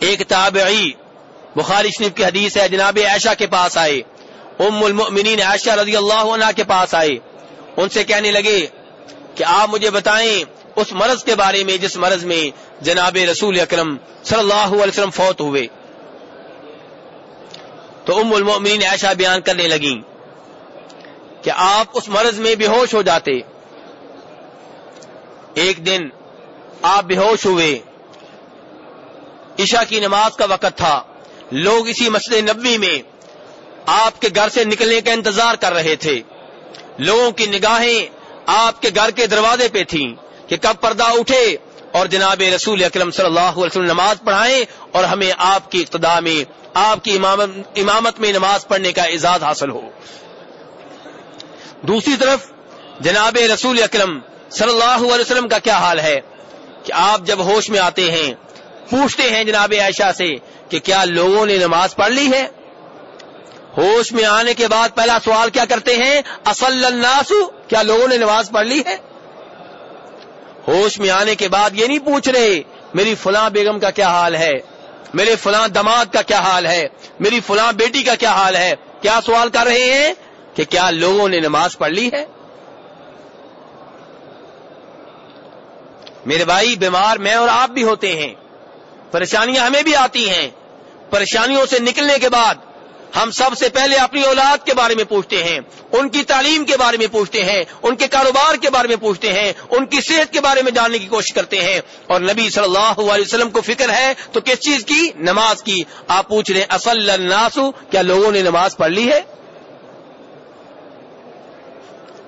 ایک تابعی، بخاری شریف کی حدیث ہے، جناب عائشہ کے پاس آئے۔ ام المؤمنین عائشہ رضی اللہ عنہ کے پاس آئے۔ ان سے کہنے لگے کہ آپ مجھے بتائیں اس مرض کے بارے میں، جس مرض میں جناب رسول اکرم صلی اللہ علیہ وسلم فوت ہوئے۔ تو ام المؤمنین عائشہ بیان کرنے لگیں کہ آپ اس مرض میں بے ہوش ہو جاتے۔ ایک دن آپ بے ہوش ہوئے۔ عشاء کی نماز کا وقت تھا۔ لوگ اسی مسئلے نبوی میں آپ کے گھر سے نکلنے کا انتظار کر رہے تھے۔ لوگوں کی نگاہیں آپ کے گھر کے دروازے پہ تھیں کہ کب پردہ اٹھے اور جناب رسول اکرم صلی اللہ علیہ وسلم نماز پڑھائیں اور ہمیں آپ کی اقتدا میں، آپ کی امامت میں نماز پڑھنے کا اعزاز حاصل ہو۔ دوسری طرف جناب رسول اکرم صلی اللہ علیہ وسلم کا کیا حال ہے کہ آپ جب ہوش میں آتے ہیں پوچھتے ہیں جناب عائشہ سے کہ کیا لوگوں نے نماز پڑھ لی ہے؟ ہوش میں آنے کے بعد پہلا سوال کیا کرتے ہیں؟ اصل الناس، کیا لوگوں نے نماز پڑھ لی ہے؟ ہوش میں آنے کے بعد یہ نہیں پوچھ رہے، میری فلاں بیگم کا کیا حال ہے؟ میرے فلاں دماغ کا کیا حال ہے؟ میری فلاں بیٹی کا کیا حال ہے؟ کیا سوال کر رہے ہیں کہ کیا لوگوں نے نماز پڑھ لی ہے؟ میرے بھائی، بیمار میں اور آپ بھی ہوتے ہیں۔ پریشانیاں ہمیں بھی آتی ہیں۔ پریشانیوں سے نکلنے کے بعد ہم سب سے پہلے اپنی اولاد کے بارے میں پوچھتے ہیں، ان کی تعلیم کے بارے میں پوچھتے ہیں، ان کے کاروبار کے بارے میں پوچھتے ہیں، ان کی صحت کے بارے میں جاننے کی کوشش کرتے ہیں۔ اور نبی صلی اللہ علیہ وسلم کو فکر ہے تو کس چیز کی؟ نماز کی۔ آپ پوچھ رہے ہیں، اصل الناس، کیا لوگوں نے نماز پڑھ لی ہے؟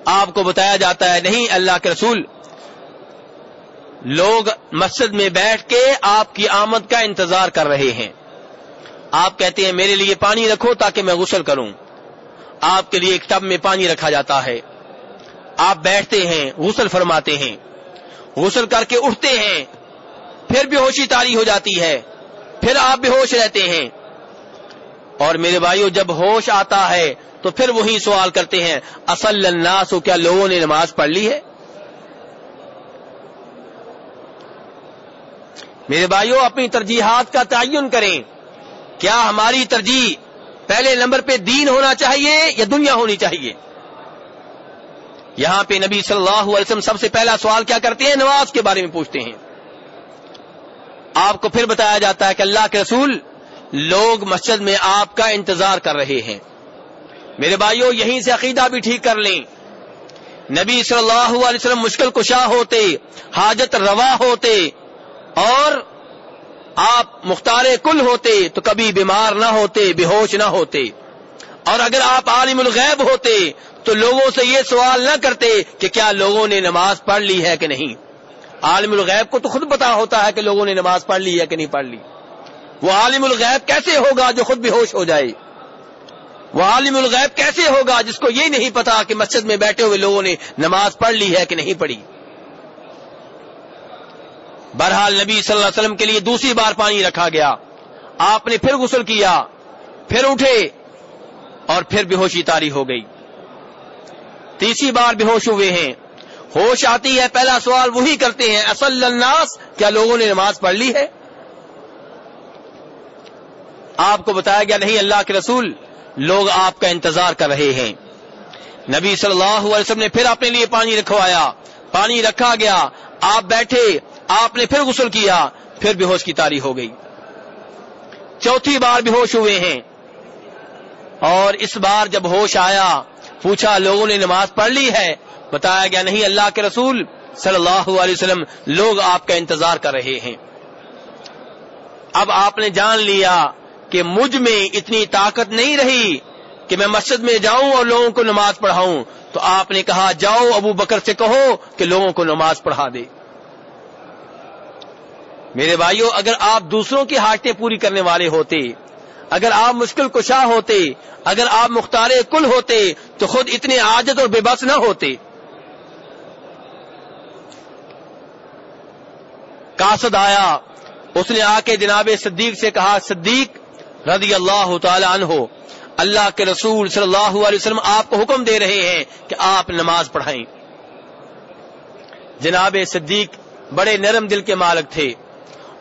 آپ کو بتایا جاتا ہے، نہیں، اللہ کے رسول لوگ مسجد میں بیٹھ کے آپ کی آمد کا انتظار کر رہے ہیں۔ آپ کہتے ہیں میرے لیے پانی رکھو تاکہ میں غسل کروں۔ آپ کے لیے ایک ٹب میں پانی رکھا جاتا ہے۔ آپ بیٹھتے ہیں، غسل فرماتے ہیں۔ غسل کر کے اٹھتے ہیں۔ پھر بے ہوشی تاری ہو جاتی ہے۔ پھر آپ بے ہوش رہتے ہیں۔ اور میرے بھائیوں جب ہوش آتا ہے تو پھر وہی سوال کرتے ہیں، اصل الناس کیا لوگوں نے نماز پڑھ لی ہے؟ میرے بھائیوں اپنی ترجیحات کا تعین کریں۔ کیا ہماری ترجیح پہلے نمبر پہ دین ہونا چاہیے یا دنیا ہونی چاہیے؟ یہاں پہ نبی صلی اللہ علیہ وسلم سب سے پہلا سوال کیا کرتے ہیں؟ نماز کے بارے میں پوچھتے ہیں۔ آپ کو پھر بتایا جاتا ہے کہ اللہ کے رسول لوگ مسجد میں آپ کا انتظار کر رہے ہیں۔ میرے بھائیوں یہیں سے عقیدہ بھی ٹھیک کر لیں۔ نبی صلی اللہ علیہ وسلم مشکل کشا ہوتے، حاجت روا ہوتے اور آپ مختار کل ہوتے تو کبھی بیمار نہ ہوتے، بے ہوش نہ ہوتے۔ اور اگر آپ عالم الغیب ہوتے تو لوگوں سے یہ سوال نہ کرتے کہ کیا لوگوں نے نماز پڑھ لی ہے کہ نہیں۔ عالم الغیب کو تو خود پتا ہوتا ہے کہ لوگوں نے نماز پڑھ لی ہے کہ نہیں پڑھ لی۔ وہ عالم الغیب کیسے ہوگا جو خود بے ہوش ہو جائے؟ وہ عالم الغیب کیسے ہوگا جس کو یہ نہیں پتا کہ مسجد میں بیٹھے ہوئے لوگوں نے نماز پڑھ لی ہے کہ نہیں پڑھی؟ بہرحال نبی صلی اللہ علیہ وسلم کے لیے دوسری بار پانی رکھا گیا۔ آپ نے پھر غسل کیا، پھر اٹھے اور پھر بے ہوشی تاری ہو گئی۔ تیسری بار بے ہوش ہوئے ہیں۔ ہوش آتی ہے، پہلا سوال وہی کرتے ہیں، اصل الناس، کیا لوگوں نے نماز پڑھ لی ہے؟ آپ کو بتایا گیا، نہیں، اللہ کے رسول لوگ آپ کا انتظار کر رہے ہیں۔ نبی صلی اللہ علیہ وسلم نے پھر اپنے لیے پانی رکھوایا۔ پانی رکھا گیا۔ آپ بیٹھے آپ نے پھر غسل کیا، پھر بے ہوش کی تاری ہو گئی۔ چوتھی بار بے ہوش ہوئے ہیں۔ اور اس بار جب ہوش آیا، پوچھا لوگوں نے نماز پڑھ لی ہے؟ بتایا گیا، نہیں، اللہ کے رسول صلی اللہ علیہ وسلم لوگ آپ کا انتظار کر رہے ہیں۔ اب آپ نے جان لیا کہ مجھ میں اتنی طاقت نہیں رہی کہ میں مسجد میں جاؤں اور لوگوں کو نماز پڑھاؤں۔ تو آپ نے کہا، جاؤ ابو بکر سے کہو کہ لوگوں کو نماز پڑھا دے۔ میرے بھائیوں اگر آپ دوسروں کی حاجتیں پوری کرنے والے ہوتے، اگر آپ مشکل کشا ہوتے، اگر آپ مختار کل ہوتے، تو خود اتنے عادت اور بے بس نہ ہوتے۔ کاسد آیا، اس نے آ کے جناب صدیق سے کہا، صدیق رضی اللہ تعالی عنہ، اللہ کے رسول صلی اللہ علیہ وسلم آپ کو حکم دے رہے ہیں کہ آپ نماز پڑھائیں۔ جناب صدیق بڑے نرم دل کے مالک تھے۔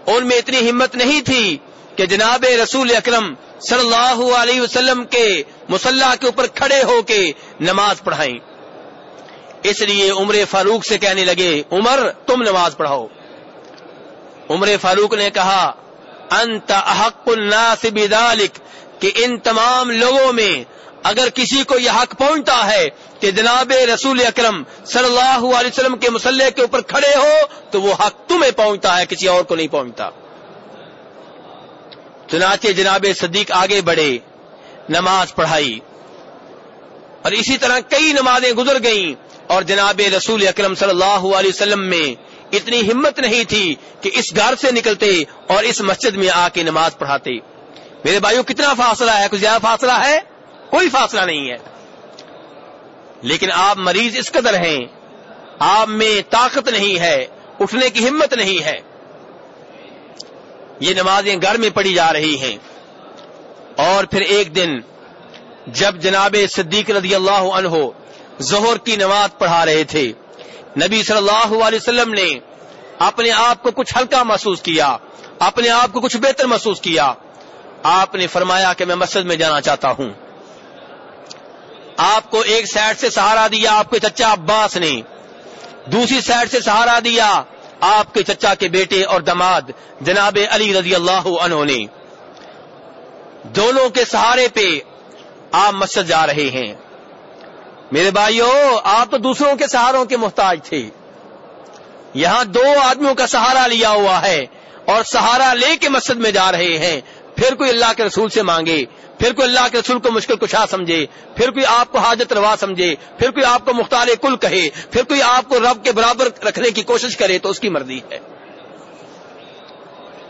ان میں اتنی ہمت نہیں تھی کہ جناب رسول اکرم صلی اللہ علیہ وسلم کے مسلح کے اوپر کھڑے ہو کے نماز پڑھائیں۔ اس لیے عمر فاروق سے کہنے لگے، عمر، تم نماز پڑھاؤ۔ عمر فاروق نے کہا، انت احق الناس بذلك کہ ان تمام لوگوں میں اگر کسی کو یہ حق پہنچتا ہے کہ جناب رسول اکرم صلی اللہ علیہ وسلم کے مسلح کے اوپر کھڑے ہو، تو وہ حق تمہیں پہنچتا ہے، کسی اور کو نہیں پہنچتا۔ چنانچہ جناب صدیق آگے بڑھے، نماز پڑھائی۔ اور اسی طرح کئی نمازیں گزر گئیں، اور جناب رسول اکرم صلی اللہ علیہ وسلم میں اتنی ہمت نہیں تھی کہ اس گھر سے نکلتے اور اس مسجد میں آ کے نماز پڑھاتے۔ میرے بھائیوں کتنا فاصلہ ہے؟ کچھ زیادہ فاصلہ ہے؟ کوئی فاصلہ نہیں ہے۔ لیکن آپ مریض اس قدر ہیں، آپ میں طاقت نہیں ہے، اٹھنے کی ہمت نہیں ہے۔ یہ نمازیں گھر میں پڑھی جا رہی ہیں۔ اور پھر ایک دن جب جناب صدیق رضی اللہ عنہ ظہر کی نماز پڑھا رہے تھے، نبی صلی اللہ علیہ وسلم نے اپنے آپ کو کچھ ہلکا محسوس کیا، اپنے آپ کو کچھ بہتر محسوس کیا۔ آپ نے فرمایا کہ میں مسجد میں جانا چاہتا ہوں۔ آپ کو ایک سائڈ سے سہارا دیا، آپ کے چچا عباس نے۔ دوسری سائڈ سے سہارا دیا، آپ کے چچا کے بیٹے اور دماد، جناب علی رضی اللہ عنہ نے۔ دونوں کے سہارے پہ آپ مسجد جا رہے ہیں۔ میرے بھائیو، آپ تو دوسروں کے سہاروں کے محتاج تھے۔ یہاں دو آدمیوں کا سہارا لیا ہوا ہے اور سہارا لے کے مسجد میں جا رہے ہیں۔ پھر کوئی اللہ کے رسول سے مانگے۔ پھر کوئی اللہ کے رسول کو مشکل کشا سمجھے، پھر کوئی آپ کو حاجت روا سمجھے، پھر کوئی آپ کو مختار کل کہے، پھر کوئی آپ کو رب کے برابر رکھنے کی کوشش کرے تو اس کی مرضی ہے۔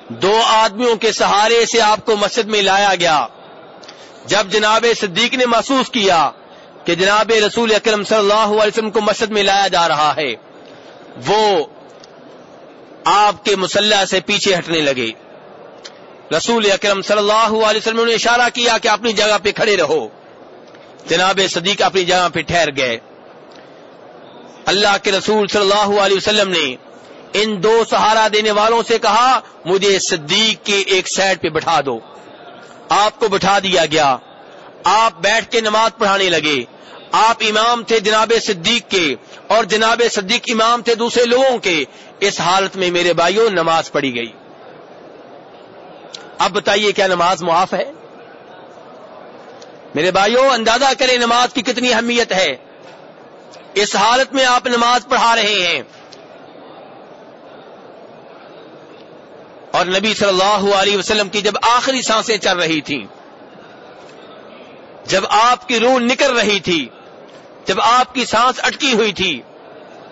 دو آدمیوں کے سہارے سے آپ کو مسجد میں لایا گیا۔ جب جناب صدیق نے محسوس کیا کہ جناب رسول اکرم صلی اللہ علیہ وسلم کو مسجد میں لایا جا رہا ہے، وہ آپ کے مسلح سے پیچھے ہٹنے لگے۔ رسول اکرم صلی اللہ علیہ وسلم نے اشارہ کیا کہ اپنی جگہ پہ کھڑے رہو۔ جناب صدیق اپنی جگہ پہ ٹھہر گئے۔ اللہ کے رسول صلی اللہ علیہ وسلم نے ان دو سہارا دینے والوں سے کہا، مجھے صدیق کے ایک سائڈ پہ بٹھا دو۔ آپ کو بٹھا دیا گیا۔ آپ بیٹھ کے نماز پڑھانے لگے۔ آپ امام تھے جناب صدیق کے اور جناب صدیق امام تھے دوسرے لوگوں کے۔ اس حالت میں میرے بھائیوں نماز پڑھی گئی۔ اب بتائیے کیا نماز معاف ہے؟ میرے بھائیوں، اندازہ کریں نماز کی کتنی اہمیت ہے۔ اس حالت میں آپ نماز پڑھا رہے ہیں۔ اور نبی صلی اللہ علیہ وسلم کی جب آخری سانسیں چل رہی تھیں، جب آپ کی روح نکل رہی تھی، جب آپ کی سانس اٹکی ہوئی تھی،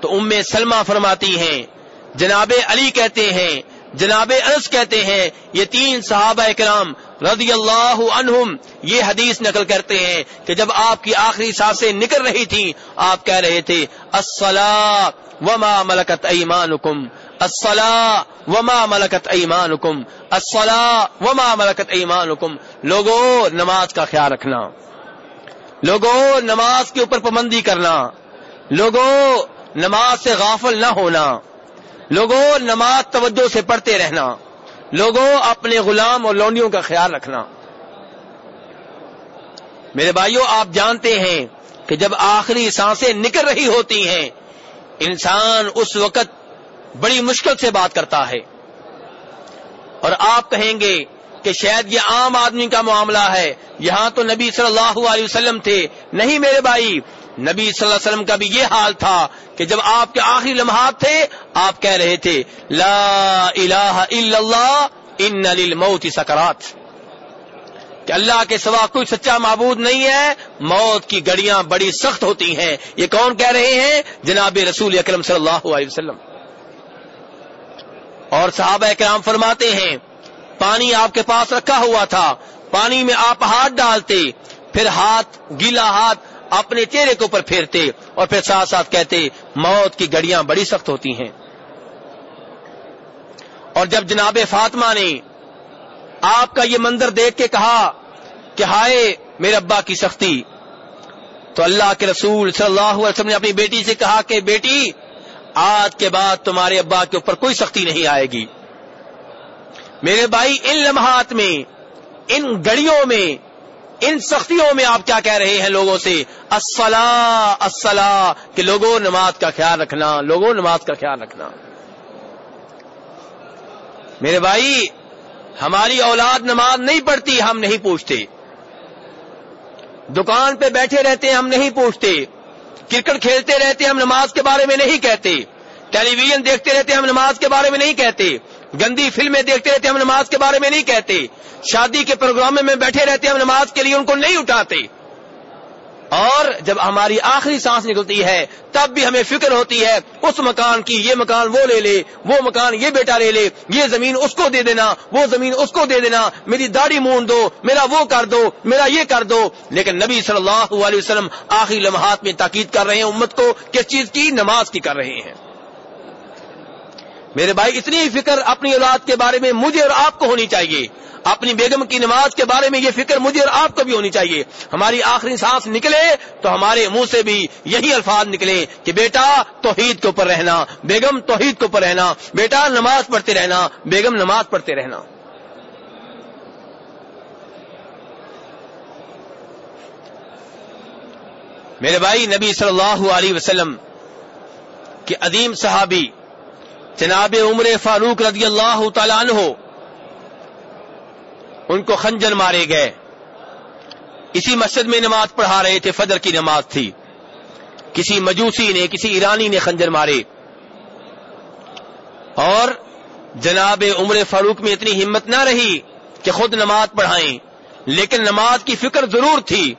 تو ام سلمہ فرماتی ہیں، جناب علی کہتے ہیں جناب انس کہتے ہیں، یہ تین صحابہ کرام رضی اللہ عنہم یہ حدیث نقل کرتے ہیں کہ جب آپ کی آخری سانسیں نکل رہی تھی آپ کہہ رہے تھے وما ملکت ایمانکم، الصلاح وما ملکت ایمانکم، الصلاح وما ملکت ایمانکم لوگوں نماز کا خیال رکھنا لوگوں نماز کے اوپر پابندی کرنا لوگوں نماز سے غافل نہ ہونا۔ لوگوں نماز توجہ سے پڑھتے رہنا، لوگوں اپنے غلام اور لونڈیوں کا خیال رکھنا۔ میرے بھائیوں آپ جانتے ہیں کہ جب آخری سانسیں نکل رہی ہوتی ہیں، انسان اس وقت بڑی مشکل سے بات کرتا ہے۔ اور آپ کہیں گے کہ شاید یہ عام آدمی کا معاملہ ہے، یہاں تو نبی صلی اللہ علیہ وسلم تھے۔ نہیں میرے بھائی نبی صلی اللہ علیہ وسلم کا بھی یہ حال تھا کہ جب آپ کے آخری لمحات تھے، آپ کہہ رہے تھے، لا الہ الا اللہ، ان للموت سکرات۔ کہ اللہ کے سوا کوئی سچا معبود نہیں ہے، موت کی گڑیاں بڑی سخت ہوتی ہیں۔ یہ کون کہہ رہے ہیں؟ جناب رسول اکرم صلی اللہ علیہ وسلم۔ اور صحابہ کرام فرماتے ہیں، پانی آپ کے پاس رکھا ہوا تھا، پانی میں آپ ہاتھ ڈالتے، پھر ہاتھ، گیلا ہاتھ اپنے چہرے کے اوپر پھیرتے اور پھر ساتھ ساتھ کہتے، موت کی گڑیاں بڑی سخت ہوتی ہیں۔ اور جب جناب فاطمہ نے آپ کا یہ منظر دیکھ کے کہا کہ ہائے میرے ابا کی سختی، تو اللہ کے رسول صلی اللہ علیہ وسلم نے اپنی بیٹی سے کہا کہ بیٹی، آج کے بعد تمہارے ابا کے اوپر کوئی سختی نہیں آئے گی۔ میرے بھائی، ان لمحات میں، ان گڑیوں میں ان سختیوں میں آپ کیا کہہ رہے ہیں لوگوں سے؟ السلام کہ لوگوں نماز کا خیال رکھنا، لوگوں نماز کا خیال رکھنا۔ میرے بھائی، ہماری اولاد نماز نہیں پڑھتی، ہم نہیں پوچھتے۔ دکان پہ بیٹھے رہتے، ہم نہیں پوچھتے۔ کرکٹ کھیلتے رہتے، ہم نماز کے بارے میں نہیں کہتے۔ ٹیلی ویژن دیکھتے رہتے، ہم نماز کے بارے میں نہیں کہتے۔ گندی فلمیں دیکھتے رہتے، ہم نماز کے بارے میں نہیں کہتے۔ شادی کے پروگرام میں بیٹھے رہتے، ہم نماز کے لیے ان کو نہیں اٹھاتے۔ اور جب ہماری آخری سانس نکلتی ہے، تب بھی ہمیں فکر ہوتی ہے، اس مکان کی یہ مکان وہ لے لے، وہ مکان یہ بیٹا لے لے، یہ زمین اس کو دے دینا، وہ زمین اس کو دے دینا، میری داڑھی مون دو، میرا وہ کر دو، میرا یہ کر دو۔ لیکن نبی صلی اللہ علیہ وسلم آخری لمحات میں تاکید کر رہے ہیں امت کو، کس چیز کی؟ نماز کی کر رہے ہیں۔ میرے بھائی، اتنی فکر اپنی اولاد کے بارے میں مجھے اور آپ کو ہونی چاہیے۔ اپنی بیگم کی نماز کے بارے میں یہ فکر مجھے اور آپ کو بھی ہونی چاہیے۔ ہماری آخری سانس نکلے تو ہمارے منہ سے بھی یہی الفاظ نکلے کہ بیٹا، توحید کے اوپر رہنا، بیگم، توحید کے اوپر رہنا، بیٹا، نماز پڑھتے رہنا، بیگم، نماز پڑھتے رہنا۔ میرے بھائی، نبی صلی اللہ علیہ وسلم کے عظیم صحابی جناب عمر فاروق رضی اللہ تعالیٰ عنہ، ان کو خنجر مارے گئے۔ اسی مسجد میں نماز پڑھا رہے تھے، فجر کی نماز تھی۔ کسی مجوسی نے، کسی ایرانی نے خنجر مارے۔ اور جناب عمر فاروق میں اتنی ہمت نہ رہی کہ خود نماز پڑھائیں، لیکن نماز کی فکر ضرور تھی۔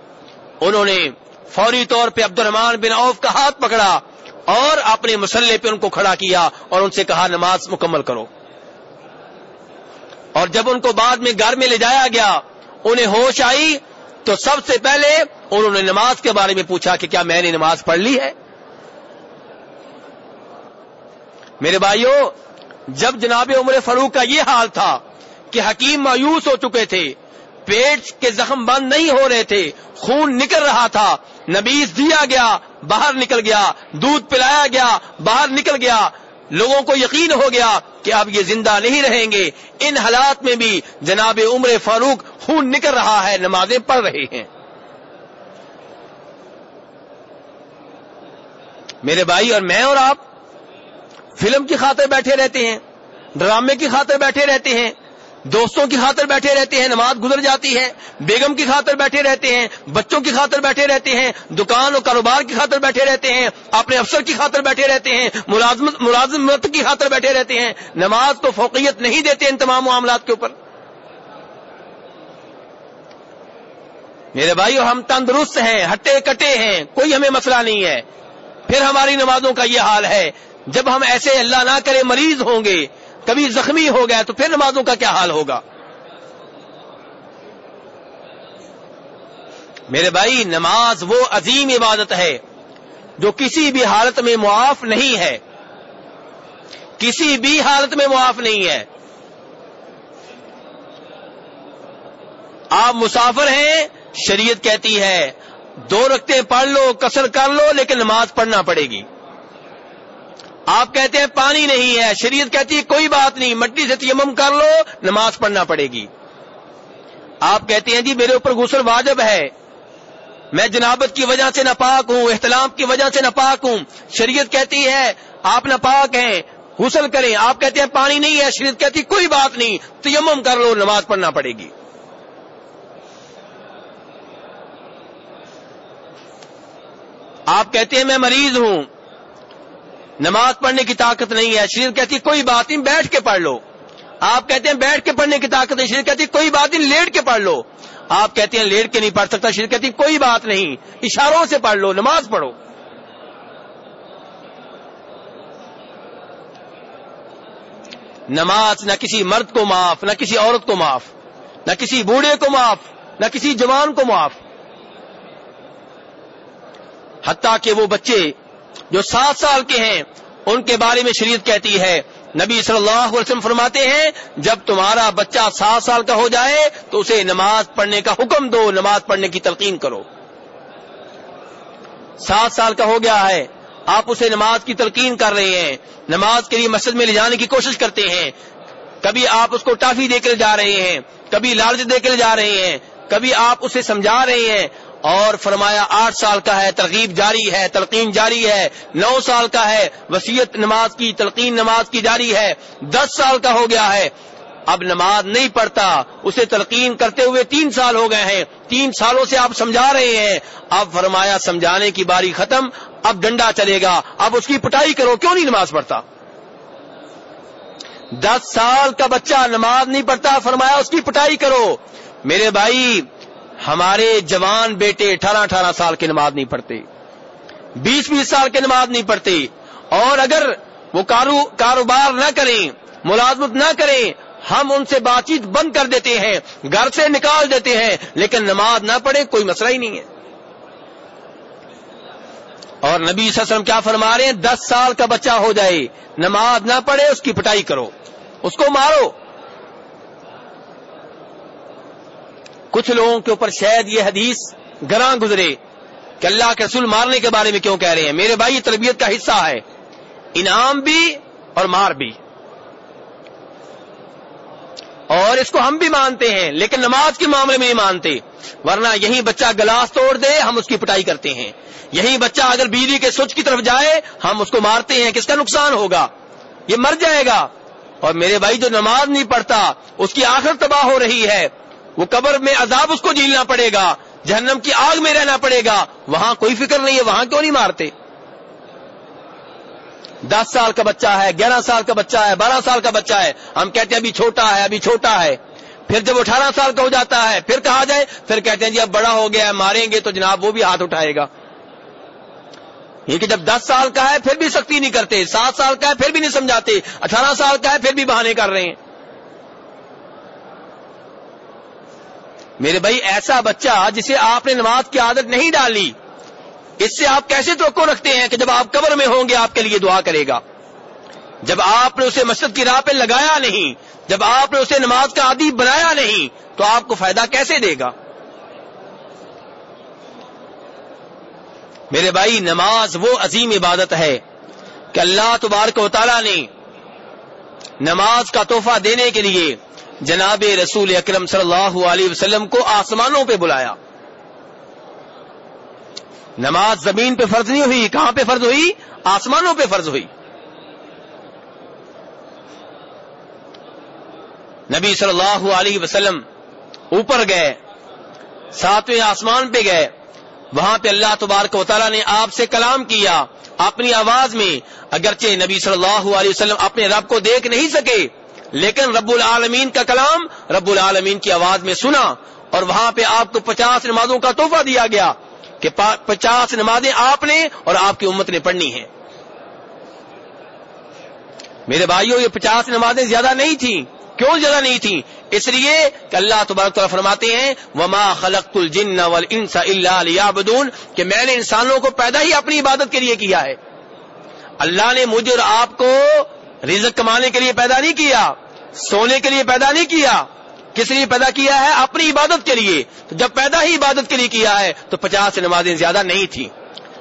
انہوں نے فوری طور پہ عبد الرحمان بن عوف کا ہاتھ پکڑا۔ اور اپنے مسلح پہ ان کو کھڑا کیا اور ان سے کہا نماز مکمل کرو۔ اور جب ان کو بعد میں گھر میں لے جایا گیا، انہیں ہوش آئی، تو سب سے پہلے انہوں نے نماز کے بارے میں پوچھا کہ کیا میں نے نماز پڑھ لی ہے؟ میرے بھائیوں جب جناب عمر فروخ کا یہ حال تھا کہ حکیم مایوس ہو چکے تھے پیٹ کے زخم بند نہیں ہو رہے تھے، خون نکل رہا تھا۔ نبیز دیا گیا، باہر نکل گیا، دودھ پلایا گیا، باہر نکل گیا۔ لوگوں کو یقین ہو گیا کہ اب یہ زندہ نہیں رہیں گے۔ ان حالات میں بھی جناب عمر فاروق خون نکل رہا ہے، نمازیں پڑھ رہے ہیں۔ میرے بھائی اور میں اور آپ فلم کی خاطر بیٹھے رہتے ہیں، ڈرامے کی خاطر بیٹھے رہتے ہیں۔ دوستوں کی خاطر بیٹھے رہتے ہیں، نماز گزر جاتی ہے، بیگم کی خاطر بیٹھے رہتے ہیں، بچوں کی خاطر بیٹھے رہتے ہیں، دکان اور کاروبار کی خاطر بیٹھے رہتے ہیں، اپنے افسر کی خاطر بیٹھے رہتے ہیں، ملازمت ملازمت کی خاطر بیٹھے رہتے ہیں۔ نماز کو فوقیت نہیں دیتے ان تمام معاملات کے اوپر۔ میرے بھائی، ہم تندرست ہیں، ہٹے کٹے ہیں، کوئی ہمیں مسئلہ نہیں ہے۔ پھر ہماری نمازوں کا یہ حال ہے، جب ہم ایسے اللہ نہ کرے مریض ہوں گے کبھی زخمی ہو گیا تو پھر نمازوں کا کیا حال ہوگا؟ میرے بھائی، نماز وہ عظیم عبادت ہے جو کسی بھی حالت میں معاف نہیں ہے۔ کسی بھی حالت میں معاف نہیں ہے۔ آپ مسافر ہیں، شریعت کہتی ہے، دو رکھتے پڑھ لو، کسر کر لو، لیکن نماز پڑھنا پڑے گی۔ آپ کہتے ہیں پانی نہیں ہے، شریعت کہتی ہے کوئی بات نہیں، مٹی سے تیمم کر لو، نماز پڑھنا پڑے گی۔ آپ کہتے ہیں جی میرے اوپر غسل واجب ہے، میں جنابت کی وجہ سے ناپاک ہوں، احتلام کی وجہ سے ناپاک ہوں۔ شریعت کہتی ہے آپ ناپاک ہیں، غسل کریں۔ آپ کہتے ہیں پانی نہیں ہے، شریعت کہتی کوئی بات نہیں، تیمم کر لو، نماز پڑھنا پڑے گی۔ آپ کہتے ہیں میں مریض ہوں نماز پڑھنے کی طاقت نہیں ہے شریف کہتی کوئی بات نہیں، بیٹھ کے پڑھ لو۔ آپ کہتے ہیں بیٹھ کے پڑھنے کی طاقت نہیں شریف کہتی کوئی بات نہیں، لیٹ کے پڑھ لو۔ آپ کہتے ہیں لیٹ کے نہیں پڑھ سکتا شریف کہتی کوئی بات نہیں، اشاروں سے پڑھ لو، نماز پڑھو۔ نماز نہ کسی مرد کو معاف، نہ کسی عورت کو معاف، نہ کسی بوڑھے کو معاف، نہ کسی جوان کو معاف۔ حتیٰ کہ وہ بچے جو سات سال کے ہیں، ان کے بارے میں شریعت کہتی ہے۔ نبی صلی اللہ علیہ وسلم فرماتے ہیں، جب تمہارا بچہ سات سال کا ہو جائے، تو اسے نماز پڑھنے کا حکم دو، نماز پڑھنے کی تلقین کرو۔ سات سال کا ہو گیا ہے، آپ اسے نماز کی تلقین کر رہے ہیں۔ نماز کے لیے مسجد میں لے جانے کی کوشش کرتے ہیں۔ کبھی آپ اس کو ٹافی دے کر جا رہے ہیں، کبھی لالچ دے کر جا رہے ہیں، کبھی آپ اسے سمجھا رہے ہیں۔ اور فرمایا آٹھ سال کا ہے، ترغیب جاری ہے، تلقین جاری ہے، نو سال کا ہے، وسیعت نماز کی، تلقین نماز کی جاری ہے، دس سال کا ہو گیا ہے۔ اب نماز نہیں پڑھتا، اسے تلقین کرتے ہوئے تین سال ہو گئے ہیں۔ تین سالوں سے آپ سمجھا رہے ہیں۔ اب فرمایا سمجھانے کی باری ختم، اب ڈنڈا چلے گا، اب اس کی پٹائی کرو، کیوں نہیں نماز پڑھتا؟ دس سال کا بچہ نماز نہیں پڑھتا، فرمایا اس کی پٹائی کرو۔ میرے بھائی ہمارے جوان بیٹے اٹھارہ اٹھارہ سال کی نماز نہیں پڑھتے، بیس بیس سال کی نماز نہیں پڑھتے، اور اگر وہ کاروبار نہ کریں، ملازمت نہ کریں، ہم ان سے بات چیت بند کر دیتے ہیں، گھر سے نکال دیتے ہیں، لیکن نماز نہ پڑھے کوئی مسئلہ ہی نہیں ہے۔ اور نبی صلی اللہ علیہ وسلم کیا فرما رہے ہیں؟ دس سال کا بچہ ہو جائے، نماز نہ پڑھے، اس کی پٹائی کرو، اس کو مارو کچھ لوگوں کے اوپر شاید یہ حدیث گراں گزرے کہ اللہ کے رسول مارنے کے بارے میں کیوں کہہ رہے ہیں۔ میرے بھائی، یہ تربیت کا حصہ ہے۔ انعام بھی اور مار بھی۔ اور اس کو ہم بھی مانتے ہیں، لیکن نماز کے معاملے میں نہیں مانتے۔ ورنہ یہی بچہ گلاس توڑ دے، ہم اس کی پٹائی کرتے ہیں۔ یہی بچہ اگر بجلی کے سوچ کی طرف جائے، ہم اس کو مارتے ہیں۔ کس کا نقصان ہوگا؟ یہ مر جائے گا۔ اور میرے بھائی، جو نماز نہیں پڑھتا، اس کی آخر تباہ ہو رہی ہے۔ وہ قبر میں عذاب اس کو جھیلنا پڑے گا، جہنم کی آگ میں رہنا پڑے گا، وہاں کوئی فکر نہیں ہے، وہاں کیوں نہیں مارتے؟ دس سال کا بچہ ہے، گیارہ سال کا بچہ ہے، بارہ سال کا بچہ ہے، ہم کہتے ہیں ابھی چھوٹا ہے، ابھی چھوٹا ہے۔ پھر جب اٹھارہ سال کا ہو جاتا ہے، پھر کہا جائے، پھر کہتے ہیں جی اب بڑا ہو گیا ہے، ماریں گے تو جناب وہ بھی ہاتھ اٹھائے گا۔ یہ کہ جب دس سال کا ہے، پھر بھی سختی نہیں کرتے، سات سال کا ہے، پھر بھی نہیں سمجھاتے، اٹھارہ سال کا ہے، پھر بھی بہانے کر رہے ہیں۔ میرے بھائی، ایسا بچہ جسے آپ نے نماز کی عادت نہیں ڈالی، اس سے آپ کیسے توقع رکھتے ہیں کہ جب آپ قبر میں ہوں گے، آپ کے لیے دعا کرے گا؟ جب آپ نے اسے مسجد کی راہ پہ لگایا نہیں، جب آپ نے اسے نماز کا عادی بنایا نہیں، تو آپ کو فائدہ کیسے دے گا؟ میرے بھائی، نماز وہ عظیم عبادت ہے کہ اللہ تبارک و تعالیٰ نے نماز کا تحفہ دینے کے لیے جناب رسول اکرم صلی اللہ علیہ وسلم کو آسمانوں پہ بلایا۔ نماز زمین پہ فرض نہیں ہوئی، کہاں پہ فرض ہوئی؟ آسمانوں پہ فرض ہوئی۔ نبی صلی اللہ علیہ وسلم اوپر گئے، ساتویں آسمان پہ گئے۔ وہاں پہ اللہ تبارک و تعالیٰ نے آپ سے کلام کیا، اپنی آواز میں، اگرچہ نبی صلی اللہ علیہ وسلم اپنے رب کو دیکھ نہیں سکے لیکن رب العالمین کا کلام رب العالمین کی آواز میں سنا اور وہاں پہ آپ کو پچاس نمازوں کا تحفہ دیا گیا کہ پچاس نمازیں آپ نے اور آپ کی امت نے پڑھنی ہیں۔ میرے بھائیوں یہ پچاس نمازیں زیادہ نہیں تھیں۔ کیوں زیادہ نہیں تھیں؟ اس لیے کہ اللہ تبارک تعالیٰ فرماتے ہیں، وما خلق الجن والانس الا ليعبدون، کہ میں نے انسانوں کو پیدا ہی اپنی عبادت کے لیے کیا ہے۔ اللہ نے مجھے اور آپ کو رزق کمانے کے لیے پیدا نہیں کیا۔ سونے کے لیے پیدا نہیں کیا کس لیے پیدا کیا ہے؟ اپنی عبادت کے لیے۔ تو جب پیدا ہی عبادت کے لیے کیا ہے، تو پچاس نمازیں زیادہ نہیں تھیں۔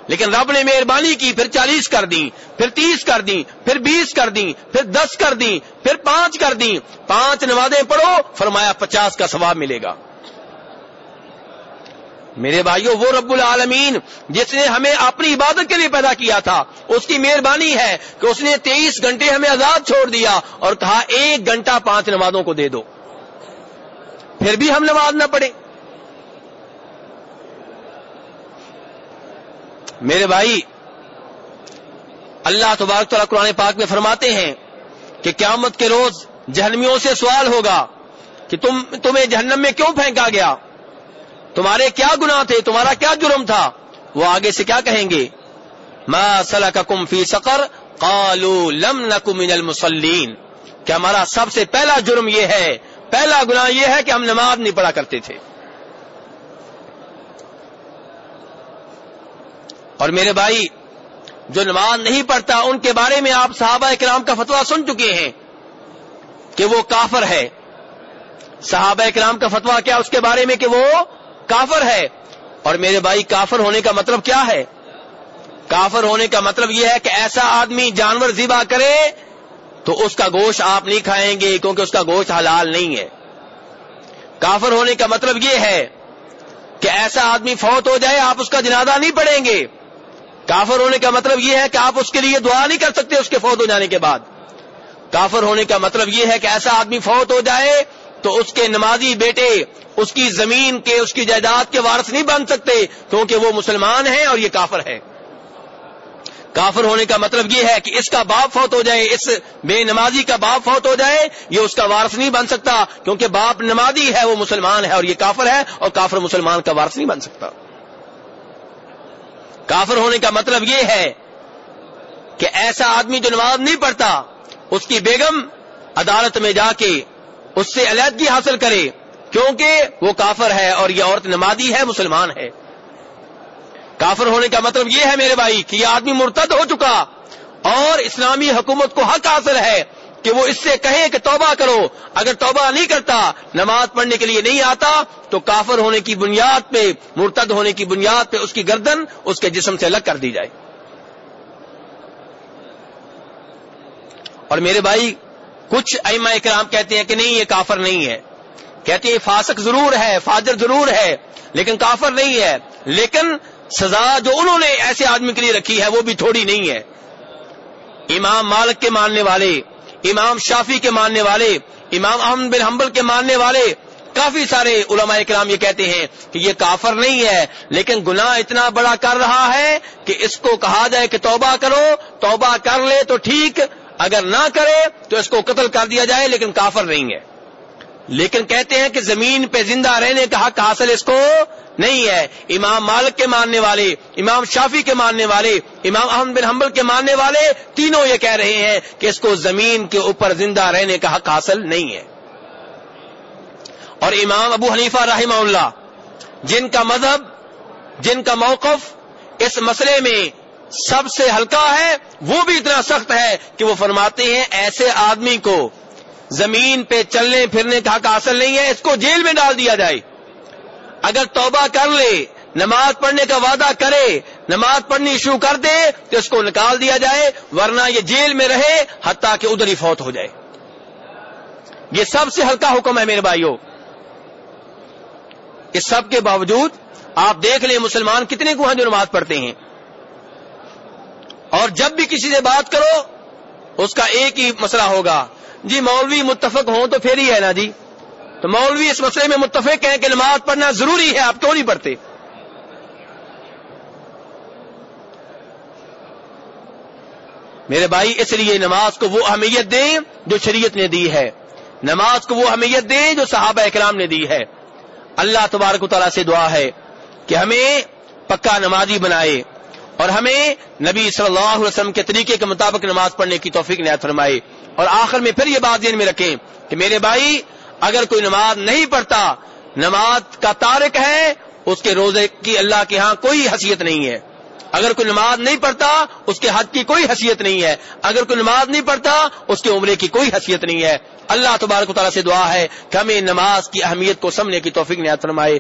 لیکن رب نے مہربانی کی، پھر چالیس کر دی پھر تیس کر دی پھر بیس کر دی پھر دس کر دی پھر پانچ کر دی پانچ نمازیں پڑھو، فرمایا پچاس کا ثواب ملے گا۔ میرے بھائیوں وہ رب العالمین جس نے ہمیں اپنی عبادت کے لیے پیدا کیا تھا، اس کی مہربانی ہے کہ اس نے تیئیس گھنٹے ہمیں آزاد چھوڑ دیا اور کہا، ایک گھنٹہ پانچ نمازوں کو دے دو۔ پھر بھی ہم نماز نہ پڑھیں۔ میرے بھائی، اللہ تبارک تعالیٰ قرآن پاک میں فرماتے ہیں کہ قیامت کے روز جہنمیوں سے سوال ہوگا کہ تم، تمہیں جہنم میں کیوں پھینکا گیا؟ تمہارے کیا گنا تھے؟ تمہارا کیا جرم تھا؟ وہ آگے سے کیا کہیں گے؟ ما سلککم فی سقر قالوا لم نکو من کہ ہمارا سب سے پہلا جرم یہ ہے، پہلا گناہ یہ ہے کہ ہم نماز نہیں پڑھا کرتے تھے۔ اور میرے بھائی، جو نماز نہیں پڑھتا، ان کے بارے میں آپ صحابہ کرام کا فتوا سن چکے ہیں کہ وہ کافر ہے۔ صحابہ کرام کا فتوا کیا؟ اس کے بارے میں کہ وہ کافر ہے۔ اور میرے بھائی، کافر ہونے کا مطلب کیا ہے؟ کافر ہونے کا مطلب یہ ہے کہ ایسا آدمی جانور ذبح کرے تو اس کا گوشت آپ نہیں کھائیں گے کیونکہ اس کا گوشت حلال نہیں ہے۔ کافر ہونے کا مطلب یہ ہے کہ ایسا آدمی فوت ہو جائے، آپ اس کا جنازہ نہیں پڑھیں گے۔ کافر ہونے کا مطلب یہ ہے کہ آپ اس کے لیے دعا نہیں کر سکتے اس کے فوت ہو جانے کے بعد۔ کافر ہونے کا مطلب یہ ہے کہ ایسا آدمی فوت ہو جائے تو اس کے نمازی بیٹے اس کی زمین کے، اس کی جائیداد کے وارث نہیں بن سکتے، کیونکہ وہ مسلمان ہیں اور یہ کافر ہے کافر ہونے کا مطلب یہ ہے کہ اس کا باپ فوت ہو جائے، اس بے نمازی کا باپ فوت ہو جائے، یہ اس کا وارث نہیں بن سکتا، کیونکہ باپ نمازی ہے، وہ مسلمان ہے اور یہ کافر ہے اور کافر مسلمان کا وارث نہیں بن سکتا۔ کافر ہونے کا مطلب یہ ہے کہ ایسا آدمی جو نماز نہیں پڑھتا، اس کی بیگم عدالت میں جا کے اس سے علیحدگی حاصل کرے، کیونکہ وہ کافر ہے اور یہ عورت نمازی ہے، مسلمان ہے۔ کافر ہونے کا مطلب یہ ہے میرے بھائی کہ یہ آدمی مرتد ہو چکا اور اسلامی حکومت کو حق حاصل ہے کہ وہ اس سے کہے کہ توبہ کرو۔ اگر توبہ نہیں کرتا، نماز پڑھنے کے لیے نہیں آتا، تو کافر ہونے کی بنیاد پہ، مرتد ہونے کی بنیاد پہ اس کی گردن اس کے جسم سے الگ کر دی جائے۔ اور میرے بھائی کچھ ایما اکرام کہتے ہیں کہ نہیں، یہ کافر نہیں ہے۔ کہتے ہیں فاسق ضرور ہے، فاجر ضرور ہے، لیکن کافر نہیں ہے۔ لیکن سزا جو انہوں نے ایسے آدمی کے لیے رکھی ہے، وہ بھی تھوڑی نہیں ہے۔ امام مالک کے ماننے والے، امام شافی کے ماننے والے، امام احمد بن حنبل کے ماننے والے کافی سارے علماء کرام یہ کہتے ہیں کہ یہ کافر نہیں ہے۔ لیکن گناہ اتنا بڑا کر رہا ہے کہ اس کو کہا جائے کہ توبہ کرو، توبہ کر لے تو ٹھیک اگر نہ کرے تو اس کو قتل کر دیا جائے، لیکن کافر نہیں ہے۔ لیکن کہتے ہیں کہ زمین پہ زندہ رہنے کا حق حاصل اس کو نہیں ہے۔ امام مالک کے ماننے والے، امام شافی کے ماننے والے، امام احمد بن حنبل کے ماننے والے تینوں یہ کہہ رہے ہیں کہ اس کو زمین کے اوپر زندہ رہنے کا حق حاصل نہیں ہے۔ اور امام ابو حنیفہ رحمہ اللہ، جن کا مذہب، جن کا موقف اس مسئلے میں سب سے ہلکا ہے، وہ بھی اتنا سخت ہے کہ وہ فرماتے ہیں ایسے آدمی کو زمین پہ چلنے پھرنے کا حق حاصل نہیں ہے، اس کو جیل میں ڈال دیا جائے۔ اگر توبہ کر لے، نماز پڑھنے کا وعدہ کرے، نماز پڑھنی شروع کر دے تو اس کو نکال دیا جائے، ورنہ یہ جیل میں رہے حتیٰ کہ ادھر ہی فوت ہو جائے۔ یہ سب سے ہلکا حکم ہے میرے بھائیوں۔ اس سب کے باوجود آپ دیکھ لیں مسلمان کتنے کو ہیں جو نماز پڑھتے ہیں۔ اور جب بھی کسی سے بات کرو، اس کا ایک ہی مسئلہ ہوگا۔ جی مولوی متفق ہوں تو پھر ہی ہے نا جی؟ تو مولوی اس مسئلے میں متفق ہیں کہ نماز پڑھنا ضروری ہے، آپ کیوں نہیں پڑھتے؟ میرے بھائی، اس لیے نماز کو وہ اہمیت دیں جو شریعت نے دی ہے۔ نماز کو وہ اہمیت دیں جو صحابہ اکرام نے دی ہے۔ اللہ تبارک و تعالیٰ سے دعا ہے کہ ہمیں پکا نمازی بنائے۔ اور ہمیں نبی صلی اللہ علیہ وسلم کے طریقے کے مطابق نماز پڑھنے کی توفیق نہایت فرمائے اور آخر میں پھر یہ بات ذہن میں رکھیں کہ میرے بھائی، اگر کوئی نماز نہیں پڑھتا، نماز کا تارک ہے، اس کے روزے کی اللہ کے ہاں کوئی حیثیت نہیں ہے۔ اگر کوئی نماز نہیں پڑھتا، اس کے حد کی کوئی حیثیت نہیں ہے۔ اگر کوئی نماز نہیں پڑھتا، اس کے عمرے کی کوئی حیثیت نہیں ہے۔ اللہ تبارک و تعالیٰ سے دعا ہے کہ ہمیں نماز کی اہمیت کو سمجھنے کی توفیق نہایت فرمائے۔